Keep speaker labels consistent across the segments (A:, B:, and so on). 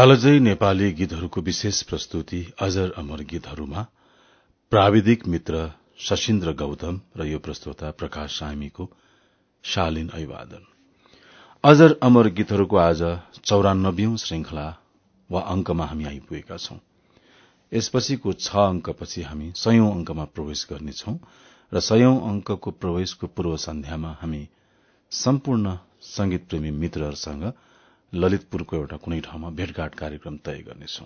A: कालजै नेपाली गीतहरूको विशेष प्रस्तुति अजर अमर गीतहरूमा प्राविधिक मित्र शशीन्द्र गौतम र यो प्रस्तोता प्रकाश सामीको शालीन अभिवादन। अजर अमर गीतहरूको आज चौरानब्बेौं श्रृंखला वा अंकमा हामी आइपुगेका छौं। यसपछिको छ अंकपछि हामी सयौं अंकमा प्रवेश गर्नेछौ र सयौं अंकको प्रवेशको पूर्व सन्ध्यामा हामी सम्पूर्ण संगीत प्रेमी मित्रहरूसँग ललितपुरको एउटा कुनै ठाउँमा भेटघाट कार्यक्रम तय गर्नेछौ।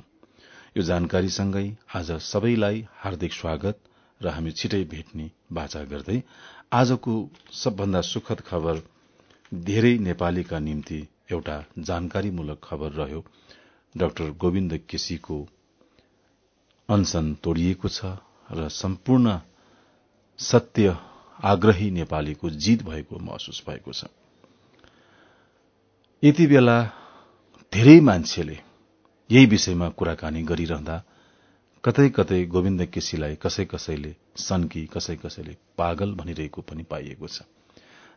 A: यो जानकारीसँगै आज सबैलाई हार्दिक स्वागत र हामी छिटै भेट्ने बाचा गर्दै आजको सबभन्दा सुखद खबर धेरै नेपालीका निम्ति एउटा जानकारीमूलक खबर रह्यो। डाक्टर गोविन्द केसीको अनशन तोडिएको छ र सम्पूर्ण सत्य आग्रही नेपालीको जीत भएको महसुस भएको छ। यति बेला धेरै मान्छेले यही विषयमा कुराकानी गरिरहँदा कतै कतै गोविन्द केसीलाई कसै कसैले सन्की कसै कसैले पागल भनिरहेको पनि पाइएको छ।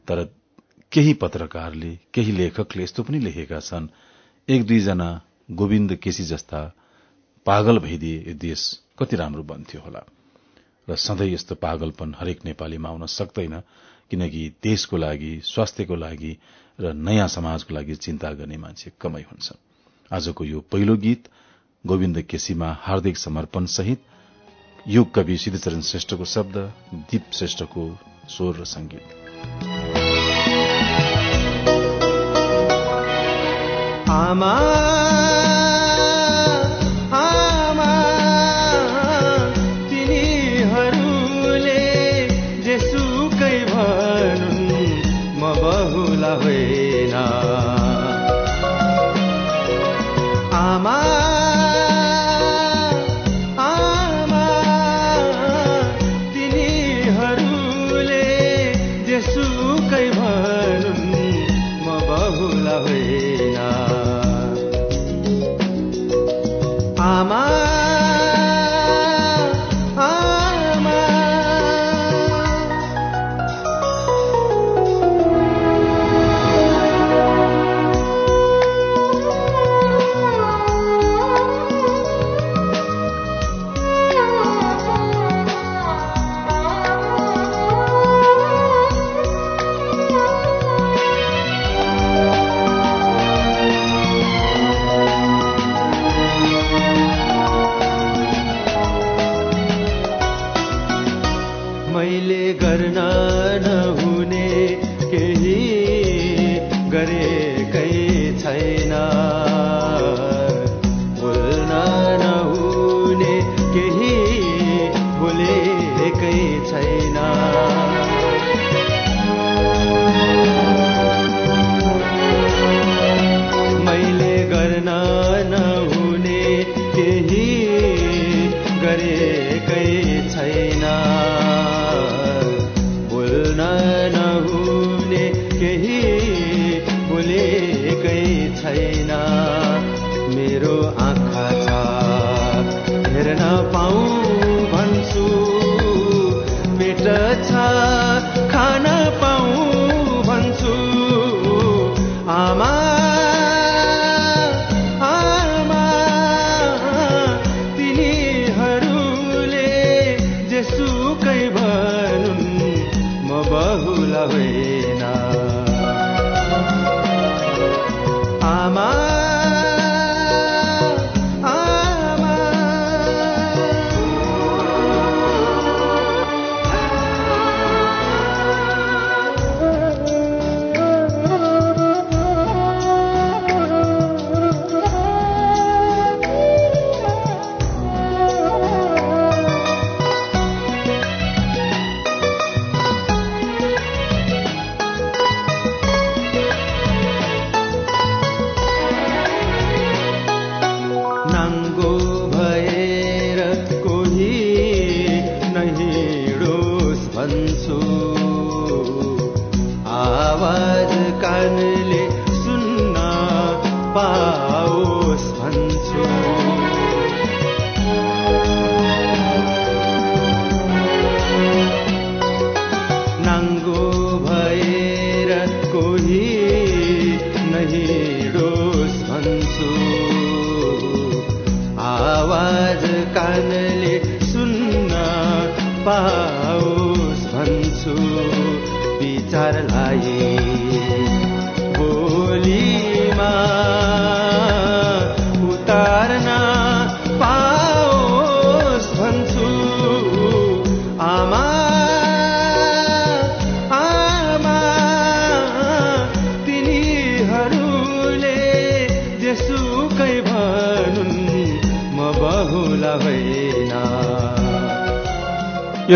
A: तर केही पत्रकारले केही लेखकले यस्तो पनि लेखेका छन् एक दुईजना गोविन्द केसी जस्ता पागल भइदिए यो देश कति राम्रो बन्थ्यो होला। र सधैँ यस्तो पागलपन हरेक नेपालीमा आउन सक्दैन किनकि देशको लागि स्वास्थ्यको लागि र नयाँ समाजको लागि चिन्ता गर्ने मान्छे कमै हुन्छ आजको यो पहिलो गीत गोविन्द केसीमा हार्दिक समर्पण सहित युग कवि सिद्धचरण श्रेष्ठको शब्द दीप श्रेष्ठको स्वर र संगीत
B: आमा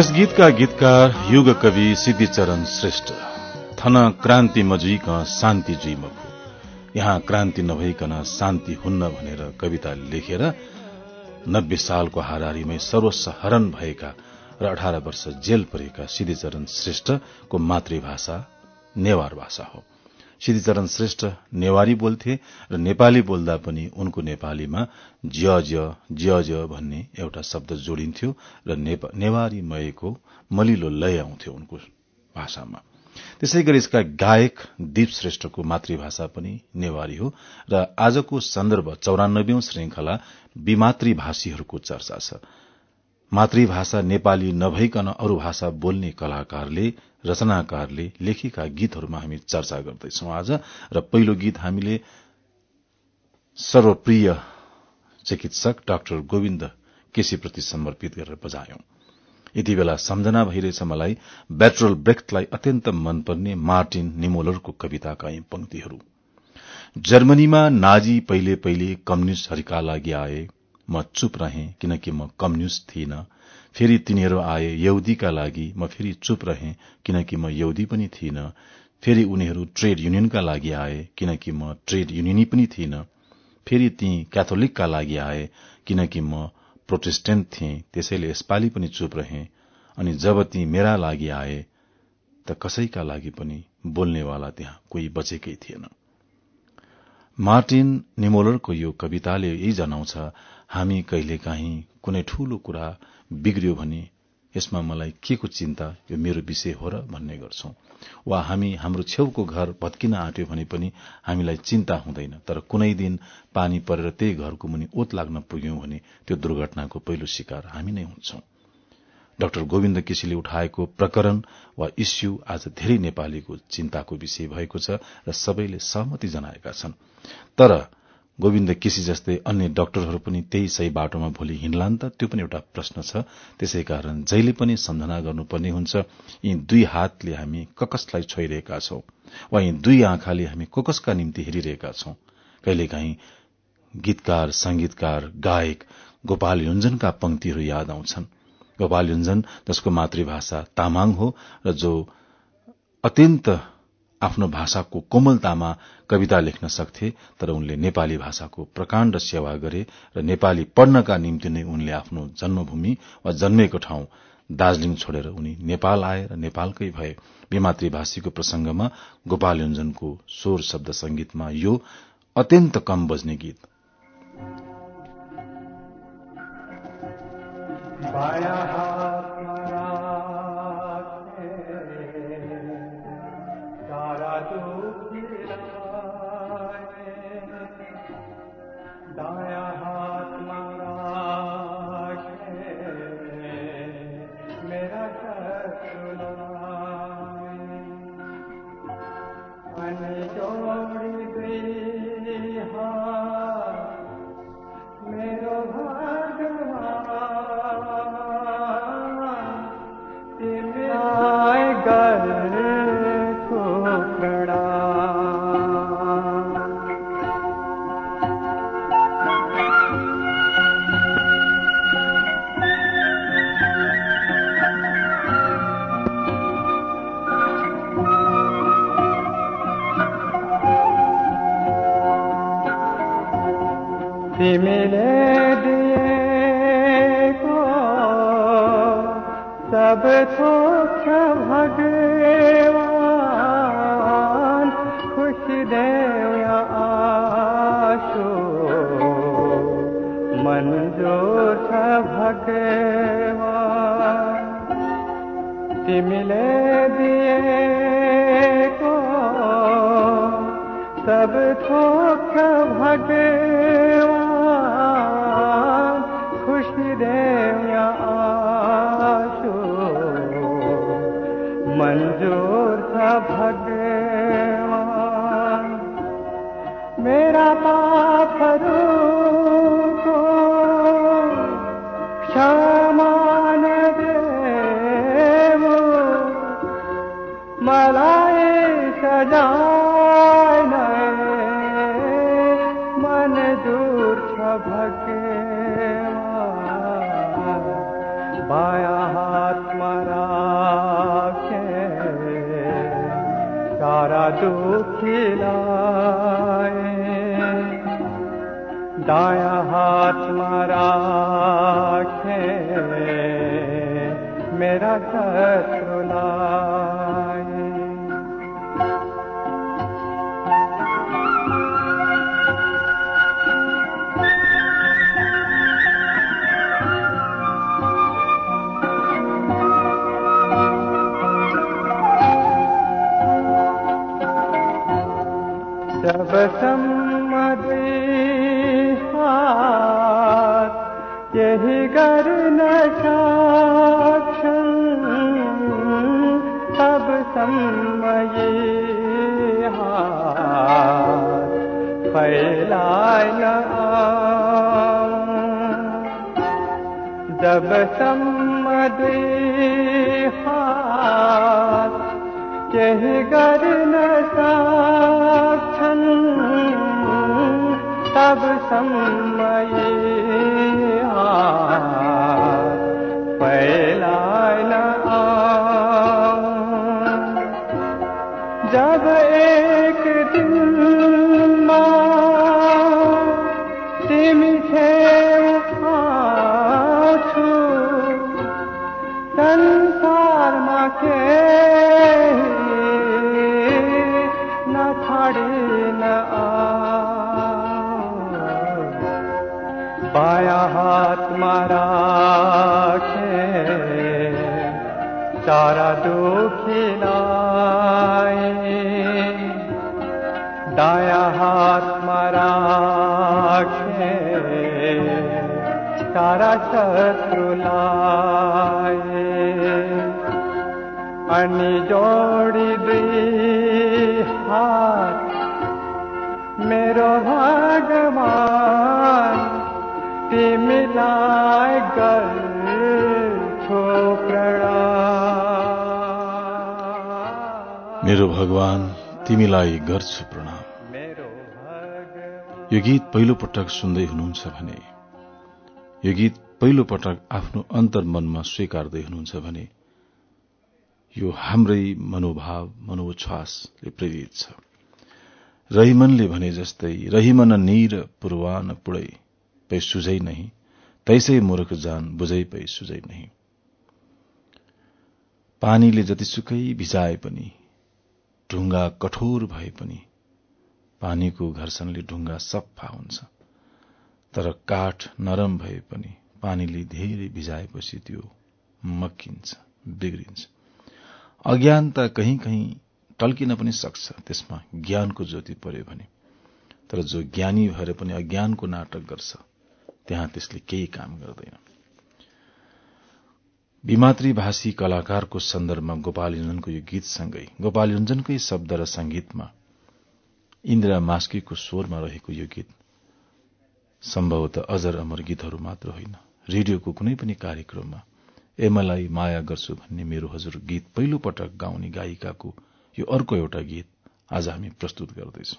A: यस गीतका गीतकार युग कवि सिद्धिचरण श्रेष्ठ। थन क्रान्ति मजुइक शान्ति जुइमको यहाँ क्रान्ति नभइकन शान्ति हुन्न भनेर कविता लेखेर नब्बे सालको हारारीमै सर्वस्व हरण भएका र अठार वर्ष जेल परेका सिद्धिचरण श्रेष्ठको मातृभाषा नेवार भाषा हो। सिद्धिचरण श्रेष्ठ नेवारी बोल्थे र नेपाली बोल्दा पनि उनको नेपालीमा ज्य ज्य ज्य ज्य भन्ने एउटा शब्द जोडिन्थ्यो र नेवारी मयको मलिलो लय आउँथ्यो उनको भाषामा। त्यसै गरी यसका गायक दीप श्रेष्ठको मातृभाषा पनि नेवारी हो र आजको सन्दर्भ चौरानब्बे श्रृंखला विमातृ भाषीहरूको चर्चा छ। मातृभाषा नेपाली नभइकन अरू भाषा बोल्ने कलाकारले रचनाकारले लेखेका गीतहरूमा हामी चर्चा गर्दैछौ आज र पहिलो गीत हामीले सर्वप्रिय चिकित्सक डाक्टर गोविन्द केसीप्रति समर्पित गरेर बजायौं। यति बेला सम्झना भइरहेछ मलाई ब्याट्रोल ब्रेक्टलाई अत्यन्त मनपर्ने मार्टिन निमोलरको कविताका यी पंक्तिहरू। जर्मनीमा नाजी पहिले पहिले कम्युनिष्टहरूका लागि आए म चुप रहे किनकि म कम्युनिष्ट थिइन। फेरि तिनीहरू आए यहुदीका लागि। म फेरि चुप रहे किनकि म यहुदी पनि थिइन। फेरि उनीहरू ट्रेड युनियनका लागि आए किनकि म ट्रेड युनियनी पनि थिइन। फेरि ती क्याथोलिकका लागि आए किनकि म प्रोटेस्टेन्ट थिए त्यसैले यसपालि पनि चुप रहे। अनि जब ती मेरा लागि आए त कसैका लागि पनि बोल्नेवाला त्यहाँ कोही बचेकै थिएन। मार्टिन निमोलरको यो कविताले यही जनाउँछ हामी कहिलेकाहीँ कुनै ठूलो कुरा बिग्रियो भने यसमा मलाई के को चिन्ता यो मेरो विषय हो र भन्ने गर्छौं। वा हामी हाम्रो छेउको घर भत्किन आँट्यो भने पनि हामीलाई चिन्ता हुँदैन। तर कुनै दिन पानी परेर त्यही घरको मुनि ओत लाग्न पुग्यौं भने त्यो दुर्घटनाको पहिलो शिकार हामी नै हुन्छौं। डाक्टर गोविन्द केसीले उठाएको प्रकरण वा इस्यू आज धेरै नेपालीको चिन्ताको विषय भएको छ र सबैले सहमति जनाएका छन्। तर गोविन्द केसी जस्तै अन्य डाक्टरहरू पनि त्यही सही बाटोमा भोलि हिँड्लान् त त्यो पनि एउटा प्रश्न छ। त्यसै कारण जहिले पनि सम्झना गर्नुपर्ने हुन्छ। यी दुई हातले हामी ककसलाई छोइरहेका छौं वा यी दुई आँखाले हामी ककसका निम्ति हेरिरहेका छौं। कहिलेकाहीँ गीतकार संगीतकार गायक गोपाल युञ्जनका पंक्तिहरू याद आउँछन्। गोपाल युञ्जन जसको मातृभाषा तामाङ हो र जो अत्यन्त आफ्नो भाषाको कोमलतामा कविता लेख्न सक्थे तर उनले नेपाली भाषाको प्रकाण्ड सेवा गरे र नेपाली पढ्नका निम्ति नै उनले आफ्नो जन्मभूमि वा जन्मेको ठाउँ दार्जीलिङ छोडेर उनी नेपाल आए र नेपालकै भए। विमातृभाषीको प्रसंगमा गोपाल योजनको स्वर शब्द संगीतमा यो अत्यन्त कम बज्ने गीत।
C: तिमीले मलाई सजाय मन दूर छ भगवान बाया राखे सारा दुखीलाई दाया हातमा राखे मेरा शत्रुलाई सम्मति हाथ यही गर्न साक्षण तब सम्मये हाथ फैलाय जब सम्मति हाथ यही गर्न साक्षण सम्मये
A: यो गीत पहिलो पटक सुन्दै हुनुहुन्छ भने यो गीत पहिलो पटक आफ्नो अन्तर्मनमा स्वीकार्दै हुनुहुन्छ भने यो हाम्रै मनोभाव मनोच्छ्वासले प्रेरित छ। रहिमनले भने जस्तै रहिमन नीर पूर्वान पुडै पै सुझै नहीं तैसै मूर्ख जान बुझै पै सुझै नहीं पानीले जतिसुकै भिजाए पनि ढुङ्गा कठोर भए पनि पानीको घर्षणले ढुङ्गा सफा हुन्छ। तर काठ नरम भए पनि पानीले धेरै भिजाएपछि त्यो मक्किन्छ बिग्रिन्छ। अज्ञानता कहीँ कहीँ टल्किन पनि सक्छ त्यसमा ज्ञानको ज्योति पर्यो भने। तर जो ज्ञानी भएर पनि अज्ञानको नाटक गर्छ त्यहाँ त्यसले केही काम गर्दैन। विमातृ भाषी कलाकारको सन्दर्भमा गोपाल योजनको यो गीतसँगै गोपाल योजनकै शब्द र संगीतमा इन्दिरा मास्कीको स्वरमा रहेको यो गीत सम्भवतः अजर अमर गीतहरू मात्र होइन। रेडियोको कुनै पनि कार्यक्रममा एमलाई माया गर्छु भन्ने मेरो हजुर गीत पहिलो पटक गाउने गायिकाको यो अर्को एउटा गीत आज हामी प्रस्तुत गर्दैछौ।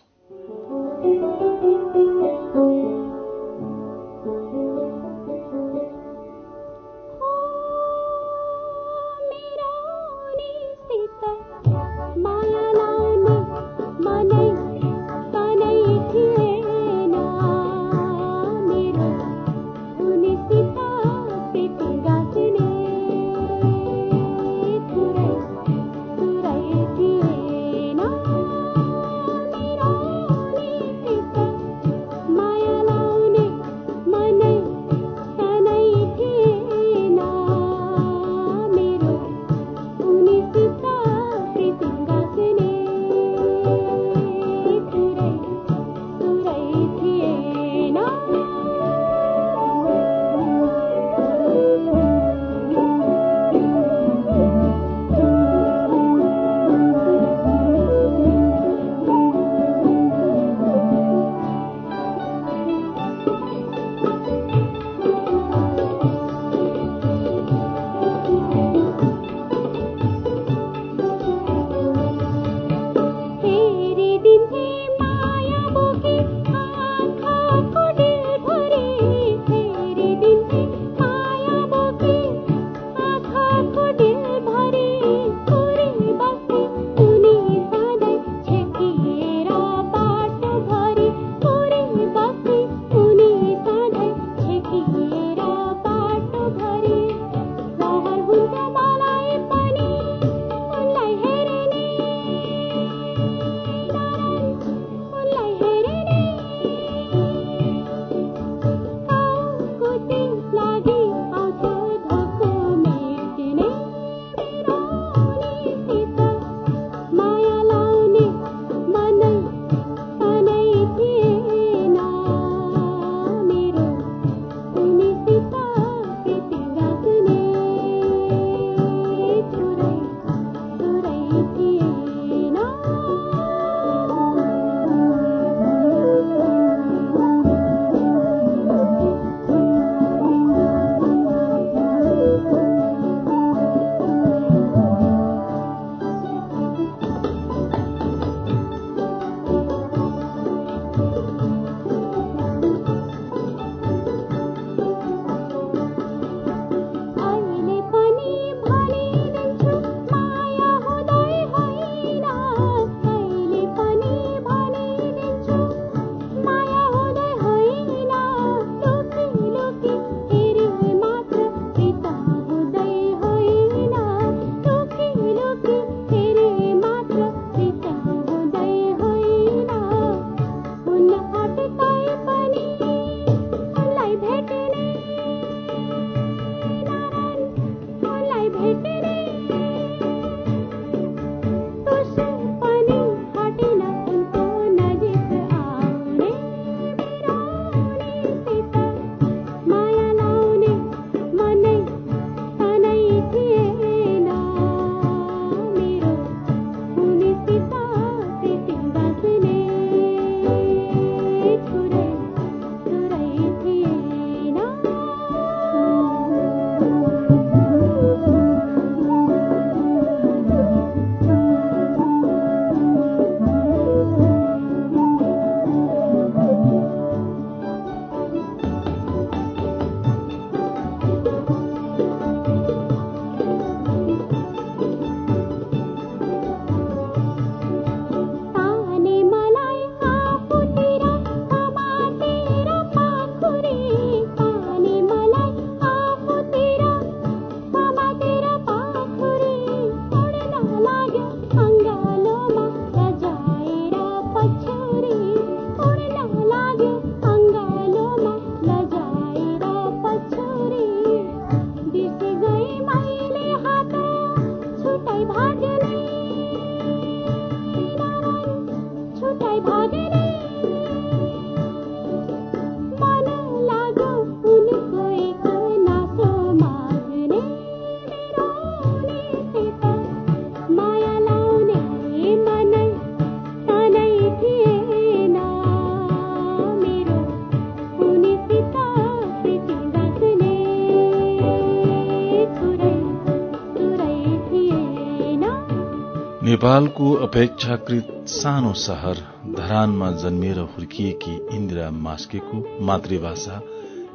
A: अपेक्षाकृत सानो शहर धरानमा जन्मिएर हुर्किएकी इन्दिरा मास्केको मातृभाषा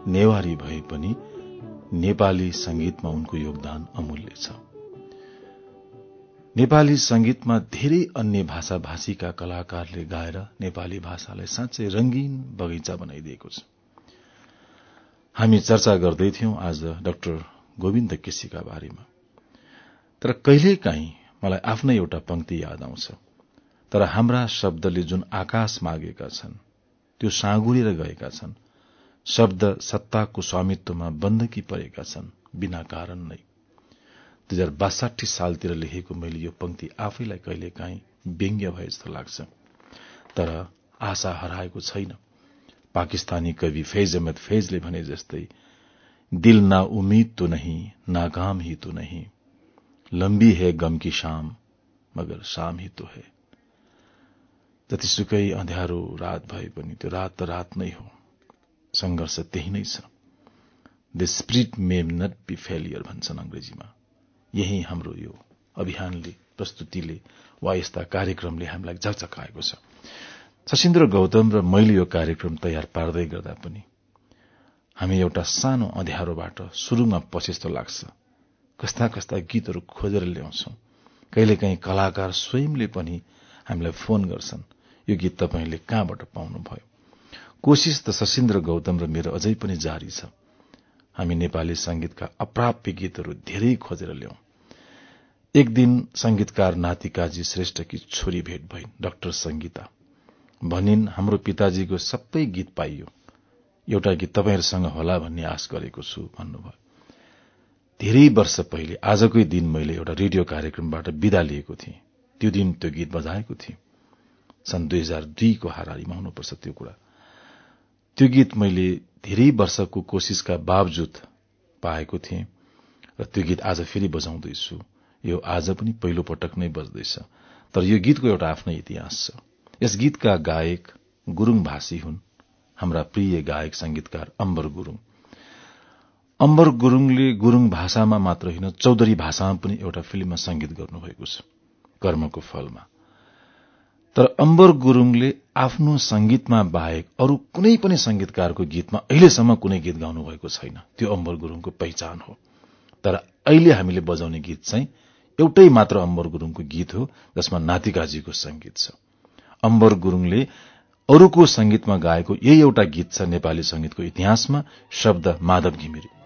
A: नेवारी भए पनि नेपाली संगीतमा उनको योगदान अमूल्य छ। नेपाली संगीतमा धेरै अन्य भाषा भाषीका कलाकारले गाएर नेपाली भाषालाई साँच्चै रंगीन बगैंचा बनाइदिएको छ। हामी चर्चा गर्दैथ्यौं आज डाक्टर गोविन्द केसीका बारेमा। तर कहिलेकाहीँ मलाई आफ्नै एउटा पंक्ति याद आउँछ। तर हाम्रा शब्दले जुन आकाश मागेका छन् त्यो साँगुरेर गएका छन् शब्द सत्ताको स्वामित्वमा बन्दकी परेका छन् बिना कारण नै। दुई हजार बासठी सालतिर लेखेको मैले यो पंक्ति आफैलाई कहिले काहीँ व्यङ्ग्य भए जस्तो लाग्छ। तर आशा हराएको छैन। पाकिस्तानी कवि फैज अहमद फैजले भने जस्तै दिल ना उम्मीद तो नहीं नाकाम ही तो नहीं। लम्बी है गम की शाम मगर शाम ही तो है। जतिसुकै अँध्यारो रात भए पनि त्यो रात त रात नै हो संघर्ष त्यही नै छ the spirit may not be failure भन्छन् अंग्रेजीमा यही हाम्रो यो अभियानले प्रस्तुतिले वा यस्ता कार्यक्रमले हामीलाई झकझकाएको छ सशिन्द्र गौतम र मैले यो कार्यक्रम तयार पार्दै गर्दा पनि हामी एउटा सानो अँध्यारोबाट शुरूमा पसे जस्तो लाग्छ। कस्ता कस्ता गीतहरू खोजेर ल्याउँछौ। कहिलेकाहीँ कलाकार स्वयंले पनि हामीलाई फोन गर्छन् यो गीत तपाईँले कहाँबाट पाउनुभयो? कोशिश त सशिन्द्र गौतम र मेरो अझै पनि जारी छ। हामी नेपाली संगीतका अप्राप्य गीतहरू धेरै खोजेर ल्याउँ। एक दिन संगीतकार नातिकाजी श्रेष्ठकी छोरी भेट भइन् डाक्टर संगीता। भनिन् हाम्रो पिताजीको सबै गीत पाइयो। एउटा गीत तपाईँहरूसँग होला भन्ने आश गरेको छु भन्नुभयो। धेरै वर्ष पहिले आजकै दिन मैले एउटा रेडियो कार्यक्रमबाट विदा लिएको थिएँ। त्यो दिन त्यो गीत बजाएको थिएँ। सन् दुई हजार दुईको हारारीमा हुनुपर्छ त्यो कुरा। त्यो गीत मैले धेरै वर्षको कोशिशका बावजुद पाएको थिएँ र त्यो गीत आज फेरि बजाउँदैछु। यो आज पनि पहिलो पटक नै बज्दैछ। तर यो गीतको एउटा आफ्नै इतिहास छ। यस गीतका गायक गुरूङ भाषी हुन्। हाम्रा प्रिय गायक संगीतकार अम्बर गुरूङ। अम्बर गुरूङले गुरूङ भाषामा मात्र होइन चौधरी भाषामा पनि एउटा फिल्ममा संगीत गर्नुभएको छ कर्मको फलमा। तर अम्बर गुरूङले आफ्नो संगीतमा बाहेक अरू कुनै पनि संगीतकारको गीतमा अहिलेसम्म कुनै गीत गाउनु भएको छैन। त्यो अम्बर गुरूङको पहिचान हो। तर अहिले हामीले बजाउने गीत चाहिँ एउटै मात्र अम्बर गुरूङको गीत हो जसमा नातिकाजीको संगीत छ। अम्बर गुरूङले अरूको संगीतमा गाएको यही एउटा गीत छ नेपाली संगीतको इतिहासमा शब्द माधव घिमिरे।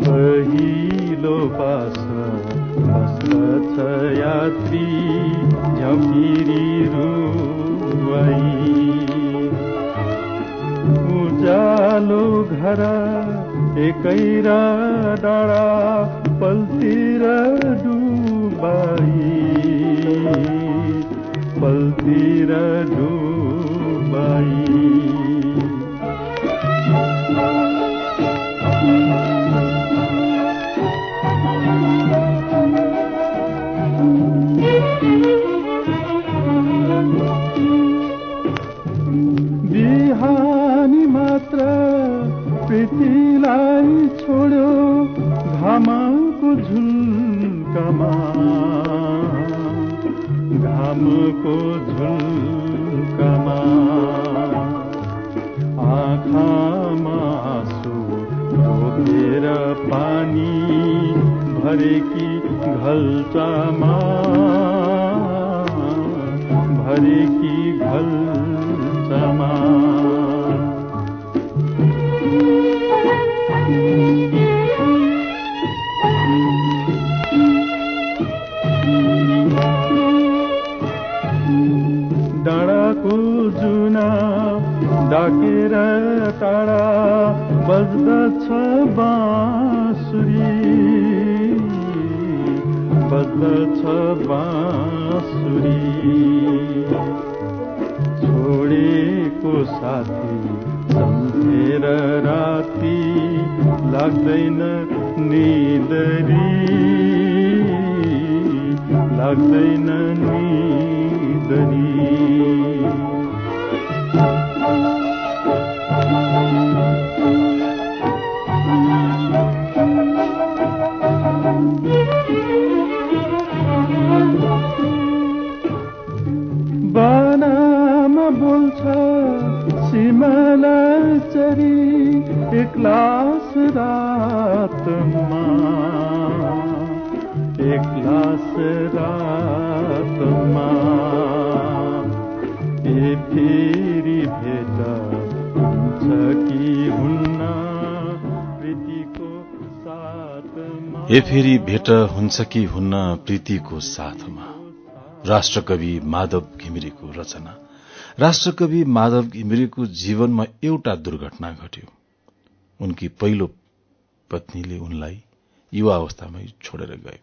D: पहिलो पास बस्दछ यात्री झपिरी रुवाई उजालो घर एकै र डाँडा पल्तिर डुबाई। पल्तिर डुबाई। झुल्कामा घामको झुल्कामा आँखामा आँसु रोकेर पानी भरेकी घल्चामा भरेकी घल्चामा डाकेर टाढा बज्दछ बाँसुरी। बज्दछ बाँसुरी। छोडेको साथी सम्झेर राति लाग्दैन निदरी। लाग्दैन निदरी। रातमा रातमा ए फेरि भेट हुन्छ कि हुन्न? प्रीतिको साथमा।
A: फेरि भेट हुन्छ कि हुन्न? प्रीतिको साथमा। राष्ट्रकवि माधव घिमिरेको रचना। राष्ट्रकवि माधव घिमिरेको जीवनमा एउटा दुर्घटना घट्यो। उनकी पहिलो पत्नीले उनलाई युवा अवस्थामै छोडेर गए।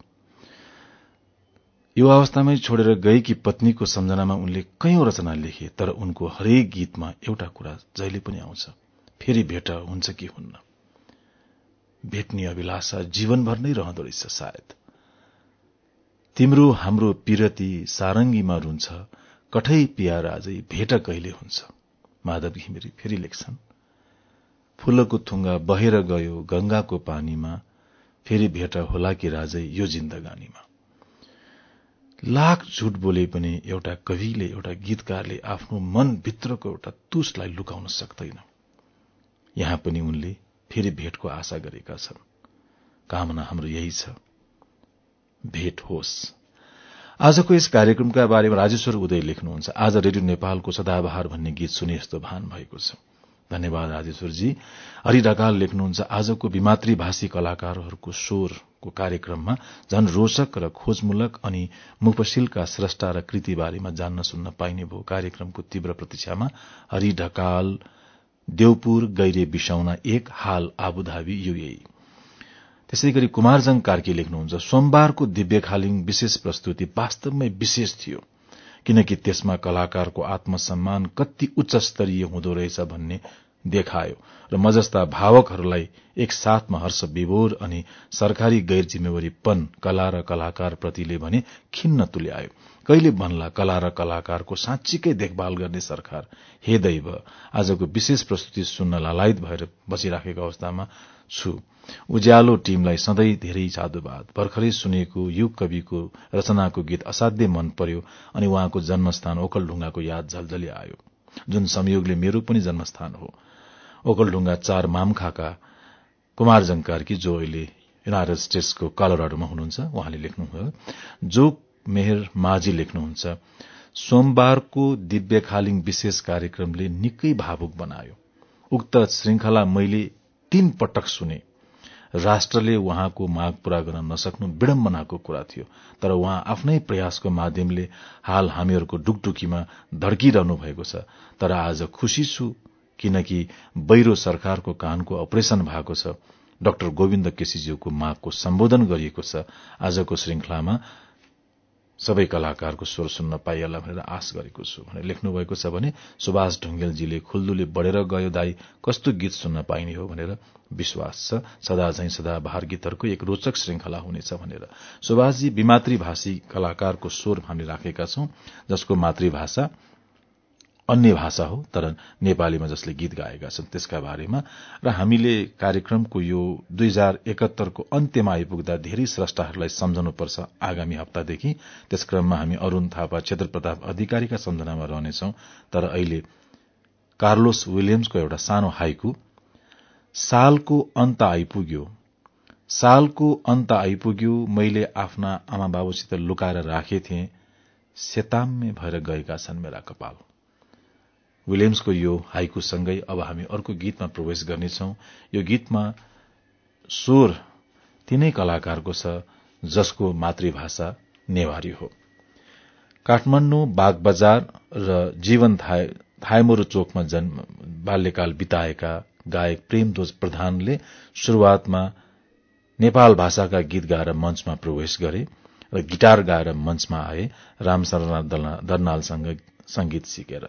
A: युवा अवस्थामै छोडेर गएकी पत्नीको सम्झनामा उनले कैयौं रचना लेखे तर उनको हरेक गीतमा एउटा कुरा जहिले पनि आउँछ फेरि भेट हुन्छ कि हुन्न। भेट्ने अभिलाषा जीवनभर नै रहँदो रहेछ सायद। तिम्रो हाम्रो पिरती सारंगीमा रुन्छ कठै पिया राजै भेट कहिले हुन्छ? माधव घिमिरे फेरि लेख्छन्। फूलको थुङ्गा बहेर गयो गंगाको पानीमा फेरि भेट होला कि राजै यो जिन्दगानीमा। लाख झुट बोले पनि एउटा कविले एउटा गीतकारले आफ्नो मनभित्रको एउटा तुसलाई लुकाउन सक्दैन। यहाँ पनि उनले फेरि भेटको आशा गरेका छन्। कामना हाम्रो यही छ। भेट होस्। आजको यस कार्यक्रमका बारेमा राजेश्वर उदय लेख्नुहुन्छ। आज रेडियो नेपालको सदाबहार भन्ने गीत सुने जस्तो भान भएको छ। धन्यवाद राजेश्वरजी। हरि ढकाल लेख्नुहुन्छ आजको विमातृ भाषी कलाकारहरूको स्वरको कार्यक्रममा झन रोचक र खोजमूलक अनि मुपशीलका स्रष्टा र कृति बारेमा जान्न सुन्न पाइने भयो कार्यक्रमको तीव्र प्रतीक्षामा हरि ढकाल देवपुर गैरे बिसाउना एक हाल आबुधाबी युएई। त्यसै गरी कुमारजङ कार्की लेख्नुहुन्छ सोमबारको दिव्य खालिङ विशेष प्रस्तुति वास्तवमै विशेष थियो। किनकि त्यसमा कलाकारको आत्मसम्मान कति उच्च स्तरीय हुँदो रहेछ भन्ने देखायो र म जस्ता भावकहरूलाई एक साथमा हर्ष विभोर अनि सरकारी गैर जिम्मेवारीपन कला र कलाकार प्रतिले भने खिन्न तुल्यायो। कहिले भन्ला कला र कलाकारको साँच्चीकै देखभाल गर्ने सरकार? हे दैव आजको विशेष प्रस्तुति सुन्न लालायत भएर बसिराखेको अवस्थामा छु। उज्यालो टीमलाई सधैँ धेरै साधुवाद। भर्खरै सुनेको युग कविको रचनाको गीत असाध्यै मन पर्यो अनि उहाँको जन्मस्थान ओखलढुङ्गाको याद झलझली आयो। जुन संयोगले मेरो पनि जन्मस्थान हो। ओखलढुङ्गा चार मामखाका कुमार जङ्कारकी जो अहिले युनाइटेड स्टेट्सको कलोराडोमा हुनुहुन्छ उहाँले लेख्नुभयो जो मेहर माझी लेख्नुहुन्छ सोमबारको दिव्य खालिङ विशेष कार्यक्रमले निकै भावुक बनायो। उक्त श्रृंखला मैले तीन पटक सुने। राष्ट्रले उहाँको माग पूरा गर्न नसक्नु विडम्बनाको कुरा थियो तर उहाँ आफ्नै प्रयासको माध्यमले हाल हामीहरूको डुकडुकीमा धड्किरहनु भएको छ। तर आज खुशी छु किनकि बैरो सरकारको कानको अपरेशन भएको छ। डाक्टर गोविन्द केसीज्यूको मागको सम्बोधन गरिएको छ। आजको श्रृंखलामा सबै कलाकारको स्वर सुन्न पाइएला भनेर आश गरेको छु। भनेर लेख्नु भएको छ भने सुभाष ढुङ्गेलजीले खुल्दुले बढेर गयो दाई कस्तो गीत सुन्न पाइने हो? भनेर विश्वास छ। सदा झैं सदा भार गीतहरूको एक रोचक श्रृंखला हुनेछ भनेर। सुभाषजी विमातृभाषी कलाकारको स्वर हामीले राखेका छौं जसको मातृभाषा अन्य भाषा हो तर नेपालीमा जसले गीत गाएका छन् त्यसका बारेमा। र हामीले कार्यक्रमको यो दुई हजार एकहत्तरको अन्त्यमा आइपुग्दा धेरै स्रष्टाहरूलाई सम्झनुपर्छ आगामी हप्तादेखि। त्यस क्रममा हामी अरूण थापा क्षेत्र प्रताप अधिकारीका सम्झनामा रहनेछौ। तर अहिले कार्लोस विलियम्सको एउटा सानो हाइकु सालको अन्त आइपुग्यो। सालको अन्त आइपुग्यो मैले आफ्ना आमा बाबुसित लुकाएर राखेथे। सेताम्मे भएर गएका छन् मेरा कपाल। विलियम्सको यो हाइकुसँगै अब हामी अर्को गीतमा प्रवेश गर्नेछौ। यो गीतमा स्वर तिनै कलाकारको छ जसको मातृभाषा नेवारी हो। काठमाण्डु बागबजार र जीवन थायमोरो चोकमा जन्म बाल्यकाल बिताएका गायक प्रेमध्वज प्रधानले शुरूआतमा नेपाल भाषाका गीत गाएर मञ्चमा प्रवेश गरे र गिटार गाएर मञ्चमा आए रामशरण दर्नालसँग संगीत सिकेर।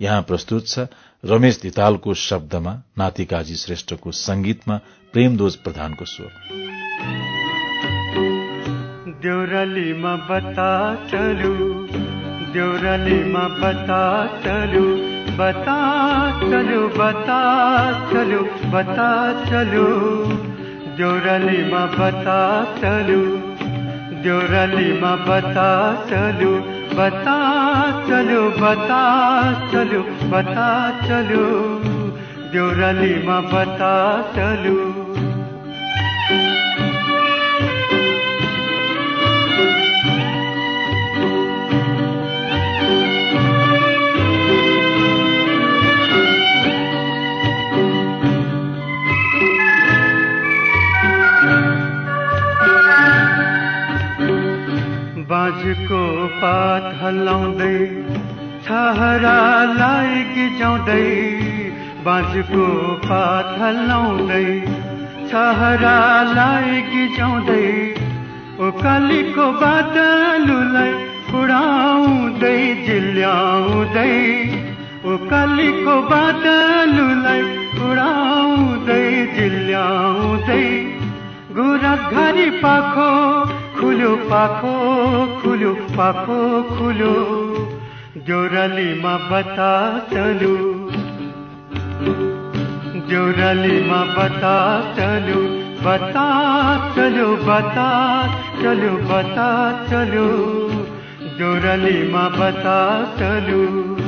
A: यहाँ प्रस्तुत छ रमेश धितालको शब्दमा नातिकाजी श्रेष्ठको संगीतमा प्रेमदोज प्रधानको स्वर।
C: बता चलु बता चलु बता चलु बता चलु बता चलु। देउरालीमा बता चलु। बाँझको पात हल्लाउँदै छहरालाई गिजाउँदै बाँझको पात हल्लाउँदै छहरालाई गिजाउँदै ओकालीको बादलुलाई उडाउँदै जिल्याउँदै ओकालीको बादलुलाई उडाउँदै जिल्याउँदै गुराँस घरी पाखो खुल्यो पाखो खुल्यो पाखो खुल्यो। जोरालीमा बता चलु। जोरालीमा बता चलु बता चल्यो बता चल्यो बता चल्यो जोरालीमा बता चलु।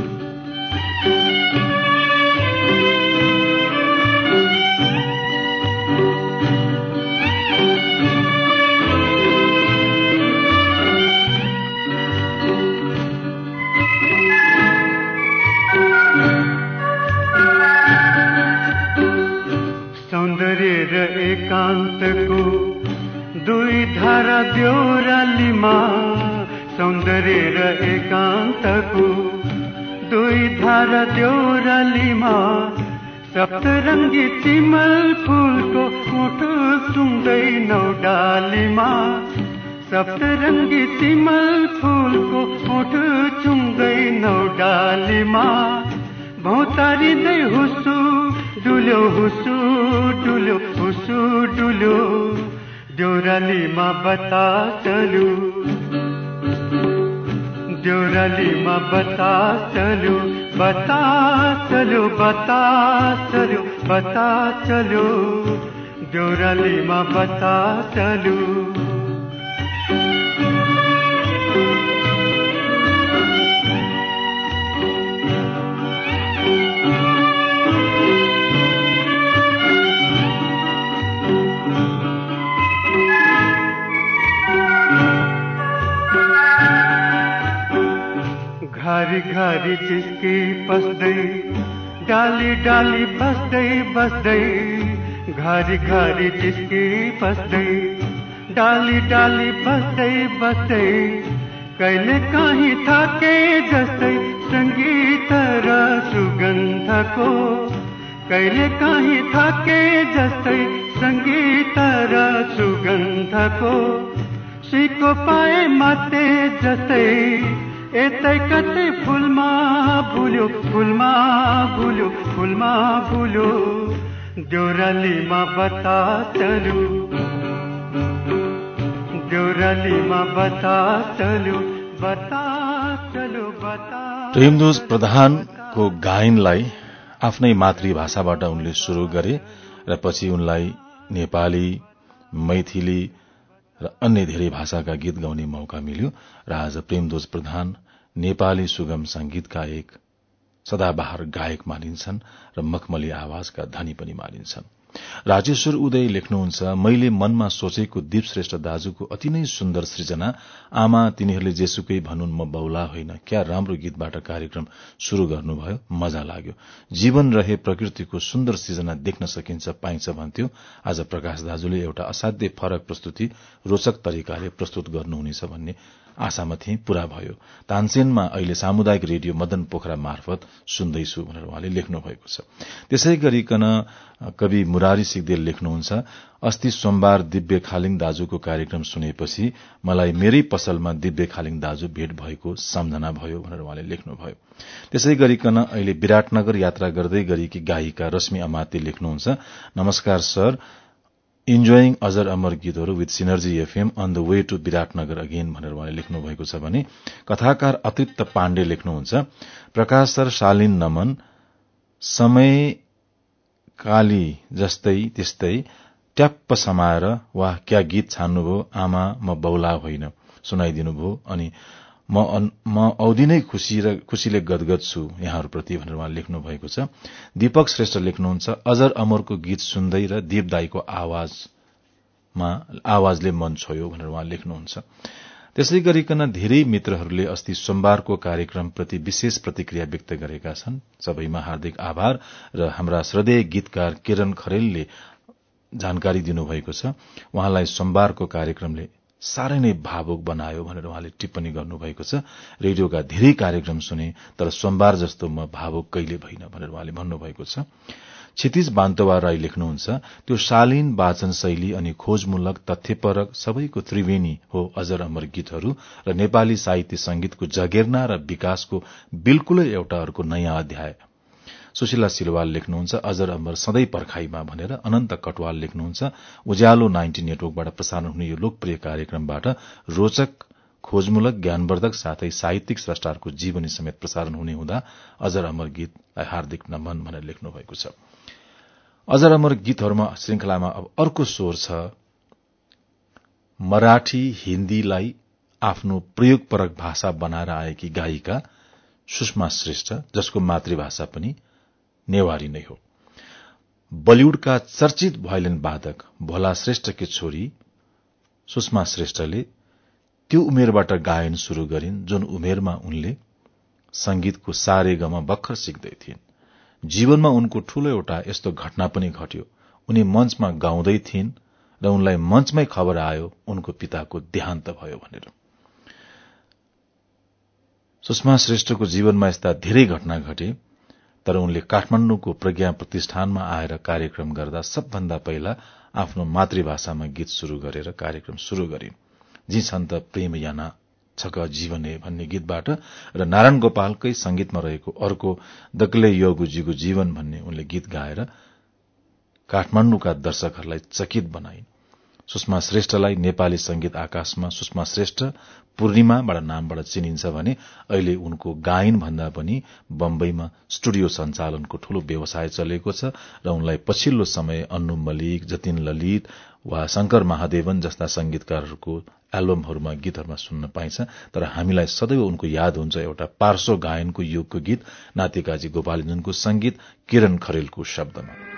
C: धारा देउरालीमा सौन्दर्य र एकान्तको दुई धारा देउरालीमा सप्तरङ्गी चिमल फुलको मुठो सुन्दै नौडालीमा सप्तरङ्गी चिमल फुलको मुठो चुङ्दै नौडालीमा भौतारिँदै हुसु डुल्यो हुसु डुल्यो हुसु डुल्यो देउरालीमा बता चलु। देउरालीमा बता चलु। बता चल्यो बता चल्यो बता चल्यो देउरालीमा बता चलु। घरी घरी जिस्की पस्दै डाली डाली बस्दै बस्दै। घरी घरी जिस्की पस्दै डाली डाली बस्दै बस्दै। कहिले काहीँ थाके जस्तै सङ्गीत र सुगन्धको। कहिले काहीँ थाके जस्तै सङ्गीत र सुगन्धको। सिको पाए माते जस्तै यतै कतै फुलमा भुल्यो फुलमा भुल्यो फुलमा भुल्यो देउरालीमा बता चलु देउरालीमा बता चलु बता
A: प्रेमदोज प्रधानको गायनलाई आफ्नै मातृभाषाबाट उनले शुरू गरे र पछि उनलाई नेपाली मैथिली र अन्य धेरै भाषाका गीत गाउने मौका मिल्यो र आज प्रेमदोज प्रधान नेपाली सुगम संगीतका एक सदाबहार गायक मानिन्छन् र मखमली आवाजका धनी पनि मानिन्छन्। राजेश्वर उदय लेख्नुहुन्छ मैले मनमा सोचेको दीप श्रेष्ठ दाजुको अति नै सुन्दर सृजना आमा तिनीहरूले जेसुकै भनुन् म बौला होइन। क्या राम्रो गीतबाट कार्यक्रम शुरू गर्नुभयो? मजा लाग्यो। जीवन रहे प्रकृतिको सुन्दर सृजना देख्न सकिन्छ पाइन्छ भन्थ्यो। आज प्रकाश दाजुले एउटा असाध्य फरक प्रस्तुति रोचक तरिकाले प्रस्तुत गर्नुहुनेछ भन्ने आशामा थिए पूरा भयो। तानसेनमा अहिले सामुदायिक रेडियो मदन पोखरा मार्फत सुन्दैछु भनेर उहाँले लेख्नु भएको छ। त्यसै गरिकन कवि मुरारी सिगदेल लेख्नुहुन्छ अस्ति सोमबार दिव्य खालिङ दाजुको कार्यक्रम सुनेपछि मलाई मेरै पसलमा दिव्य खालिङ दाजु भेट भएको सम्झना भयो भनेर उहाँले लेख्नुभयो। त्यसै गरिकन अहिले विराटनगर यात्रा गर्दै गरेकी गायिका रश्मि अमाते लेख्नुहुन्छ। नमस्कार सर इन्जोइङ अजर अमर गीतहरू with synergy FM on the way to Biratnagar again भनेर उहाँले लेख्नु भएको छ भने कथाकार अतृप्त पाण्डे लेख्नुहुन्छ प्रकाश सर शालिन नमन समय काली जस्तै त्यस्तै ट्याप्प समाएर वा क्या गीत छान्नुभयो आमा म बौला होइन सुनाइदिनुभयो अनि म औधी नै खुशी र खुशीले गदगद छु यहाँहरूप्रति भनेर उहाँ लेख्नु भएको छ। दीपक श्रेष्ठ लेख्नुहुन्छ अजर अमरको गीत सुन्दै र दीपदाईको आवाजमा आवाजले मन छोयो भनेर उहाँ लेख्नुहुन्छ। त्यसै गरिकन धेरै मित्रहरूले अस्ति सोमबारको कार्यक्रमप्रति विशेष प्रतिक्रिया व्यक्त गरेका छन्। सबैमा हार्दिक आभार र हाम्रा श्रद्धेय गीतकार किरण खरेलले जानकारी दिनुभएको छ। उहाँलाई सोमबारको कार्यक्रमले साह्रै नै भावुक बनायो भनेर उहाँले टिप्पणी गर्नुभएको छ। रेडियोका धेरै कार्यक्रम सुने तर सोमबार जस्तो म भावुक कहिले भइन भनेर उहाँले भन्नुभएको छ। क्षितिज बान्तवा राई लेख्नुहुन्छ त्यो शालीन वाचन शैली अनि खोजमूलक तथ्यपरक सबैको त्रिवेणी हो अजर अमर गीतहरू र नेपाली साहित्य संगीतको जगेर्ना र विकासको बिल्कुलै एउटा अर्को नयाँ अध्याय। सुशीला सिलवाल लेख्नुहुन्छ अजर अमर सधैँ पर्खाईमा भनेर अनन्त कटवाल लेख्नुहुन्छ। उज्यालो नाइन्टी नेटवर्कबाट प्रसारण हुने यो लोकप्रिय कार्यक्रमबाट रोचक खोजमूलक ज्ञानवर्धक साथै साहित्यिक स्रष्टाहरूको जीवनी समेत प्रसारण हुने हुँदा अजर अमर गीतलाई हार्दिक नमन भनेर लेख्नु भएको छ। अजर अमर गीतहरूमा श्रृंखलामा अब अर्को स्वर छ। मराठी हिन्दीलाई आफ्नो प्रयोगपरक भाषा बनाएर आएकी गायिका सुषमा श्रेष्ठ जसको मातृभाषा पनि नेवारी नै हो। बलिउडका चर्चित भोयलिन वादक भोला श्रेष्ठकी छोरी सुषमा श्रेष्ठले त्यो उमेरबाट गायन शुरू गरिन् जुन उमेरमा उनले संगीतको सारेगमा भर्खर सिक्दै थिइन्। जीवनमा उनको ठूलो एउटा यस्तो घटना पनि घट्यो। उनी मञ्चमा गाउँदै थिइन् र उनलाई मञ्चमै खबर आयो उनको पिताको देहान्त भयो भनेर। सुषमा श्रेष्ठको जीवनमा यस्ता धेरै घटना घटे। तर उनले काठमाण्डुको प्रज्ञा प्रतिष्ठानमा आएर कार्यक्रम गर्दा सबभन्दा पहिला आफ्नो मातृभाषामा गीत शुरू गरेर कार्यक्रम शुरू गरिन् जी छन् त प्रेम याना छक जीवने भन्ने गीतबाट र नारायण गोपालकै संगीतमा रहेको अर्को दक्ले योगुजीको जीवन भन्ने उनले गीत गाएर काठमाण्डुका दर्शकहरूलाई चकित बनाइन्। सुषमा श्रेष्ठलाई नेपाली संगीत आकाशमा सुषमा श्रेष्ठ पूर्णिमाबाट नामबाट चिनिन्छ भने अहिले उनको गायन भन्दा पनि बम्बईमा स्टुडियो सञ्चालनको ठूलो व्यवसाय चलेको छ र उनलाई पछिल्लो समय अन्नु मलिक जतिन ललित वा शंकर महादेवन जस्ता संगीतकारहरूको एल्बमहरूमा गीतहरूमा सुन्न पाइन्छ। तर हामीलाई सदैव उनको याद हुन्छ एउटा पार्श्व गायनको युगको गीत नातिकाजी गोपालजनको संगीत किरण खरेलको शब्दमा।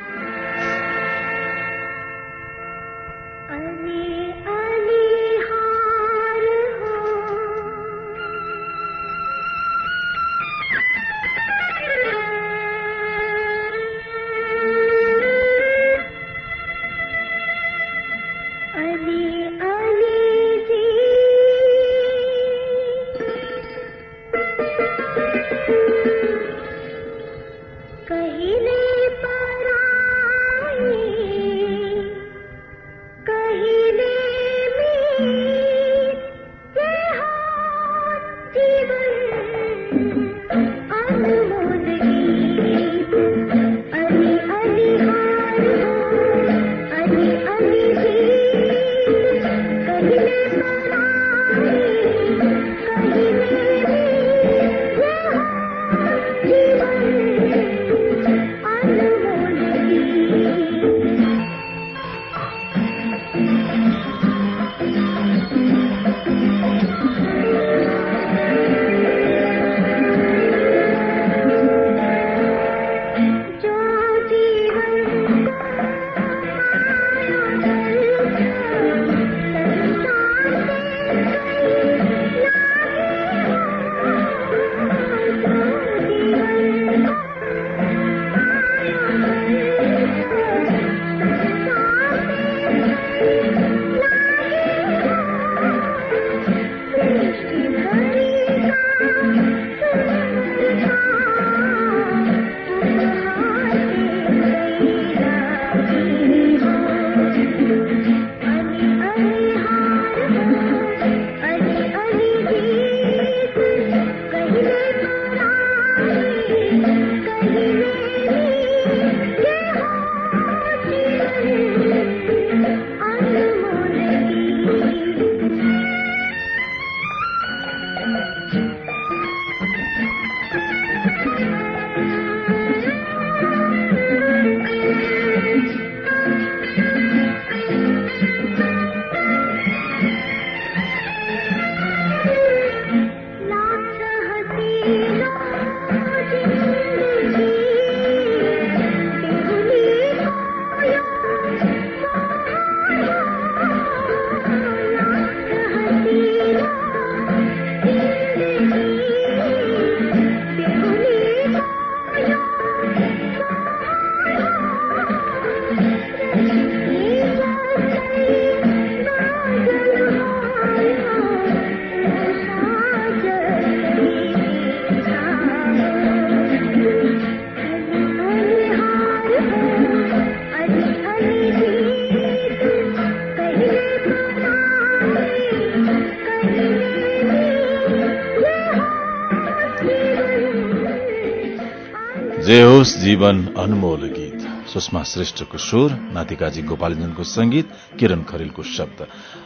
E: जीवन अनमोल गीत। सुषमा श्रेष्ठको स्वर नातिकाजी गोपालजनको संगीत किरण खरेलको शब्द।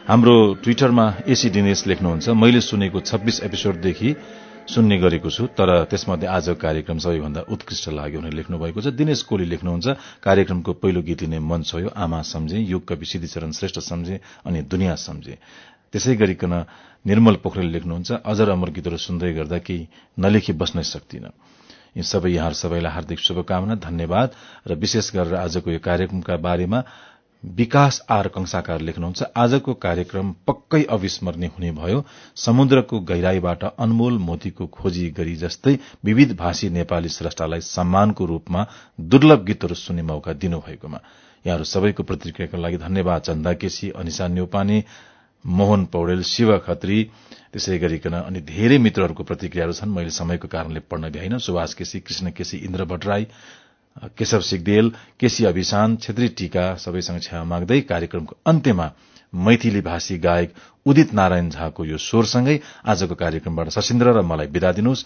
E: हाम्रो ट्विटरमा एसी दिनेश लेख्नुहुन्छ मैले सुनेको छब्बीस एपिसोडदेखि सुन्ने गरेको छु तर त्यसमध्ये आजको कार्यक्रम सबैभन्दा उत्कृष्ट लाग्यो भनेर लेख्नु भएको छ। दिनेश कोली लेख्नुहुन्छ कार्यक्रमको पहिलो गीत लिने मन छोयो आमा सम्झे युग कवि सिद्धिचरण श्रेष्ठ सम्झे अनि दुनियाँ सम्झे। त्यसै गरिकन निर्मल पोखरेल लेख्नुहुन्छ अझ अमर गीतहरू सुन्दै गर्दा केही नलेखी बस्नै सक्दिन यी सबै यहाँहरू सबैलाई हार्दिक शुभकामना धन्यवाद र विशेष गरेर आजको यो कार्यक्रमका बारेमा विकास आर कंसाकार लेख्नुहुन्छ। आजको कार्यक्रम पक्कै अविस्मरणीय हुने भयो। समुद्रको गहिराईबाट अनमोल मोतीको खोजी गरी जस्तै विविध भाषी नेपाली श्रेष्ठालाई सम्मानको रूपमा दुर्लभ गीतहरू सुन्ने मौका दिनुभएकोमा। यहाँहरू सबैको प्रतिक्रियाको लागि धन्यवाद। चन्दा केसी अनिसा न्यौपाने मोहन पौडेल शिव खत्री त्यसै गरिकन अनि धेरै मित्रहरूको प्रतिक्रियाहरू छन्। मैले समयको कारणले पढ्न भ्याइन। सुभाष केसी कृष्ण केसी इन्द्र भट्टराई केशव सिगदेल केसी अभिशान छेत्री टीका सबैसँग क्षमा माग्दै कार्यक्रमको अन्त्यमा मैथिली भाषी गायक उदित नारायण झाको यो स्वरसँगै आजको कार्यक्रमबाट सशिन्द्र र मलाई विदा दिनुहोस्।